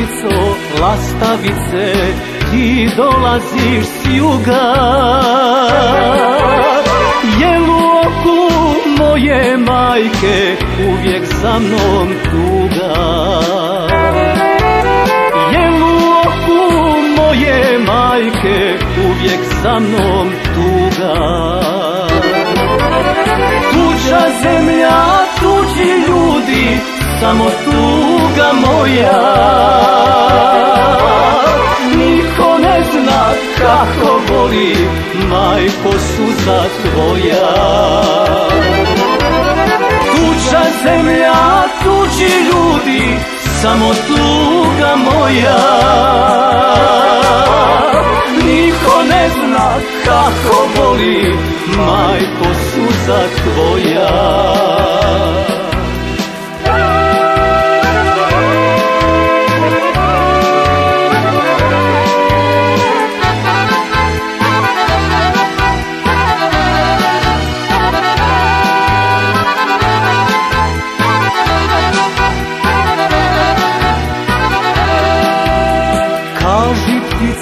ptico lastavice Ti dolaziš s juga. Jel u oku moje majke Uvijek za mnom tuga? Jel u oku moje majke Uvijek za mnom tuga? Tuđa zemlja, tuđi ljudi Samo moja. Niko ne zna kako boli Majko suza tvoja. Tuđa zemlja, tuđi ljudi Samo tuga moja. Niko ne zna kako boli Majko suza tvoja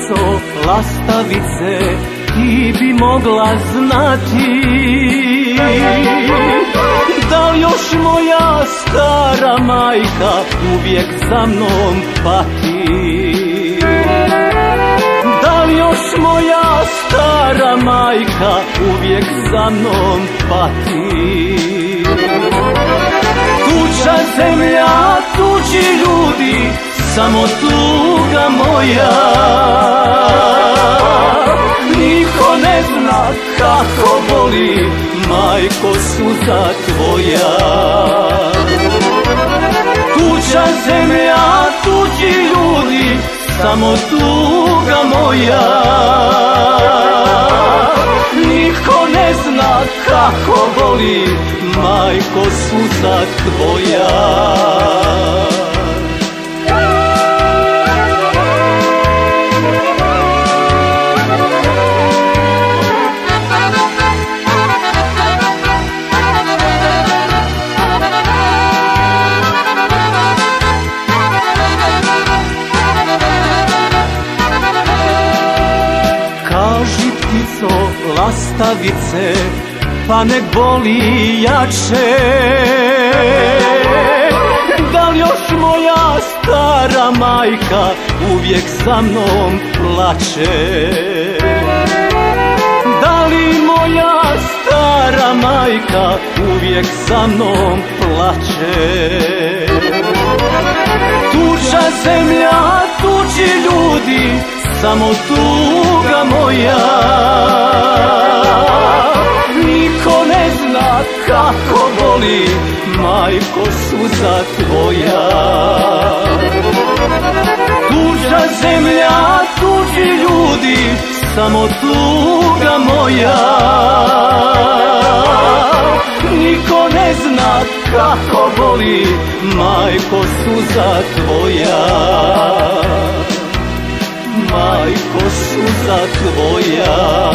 ptico lastavice Ti bi mogla znati. Da još moja stara majka Uvijek za mnom pati? Da još moja stara majka Uvijek za mnom pati? Tuđa zemlja, tuđi ljudi samo tuga moja kako boli Majko suza tvoja. Tuđa zemlja, tuđi ljudi Samo tuga moja. Niko ne zna kako boli Majko suza tvoja lastavice, pa nek boli jače. Da li još moja stara majka uvijek za mnom plače? Da li moja stara majka uvijek za mnom plače? Tuđa zemlja, tuđi ljudi, samo tuga moja kako boli majko suza tvoja. Tuđa zemlja, tuđi ljudi, samo tuga moja. Niko ne zna kako boli majko suza tvoja. Majko suza tvoja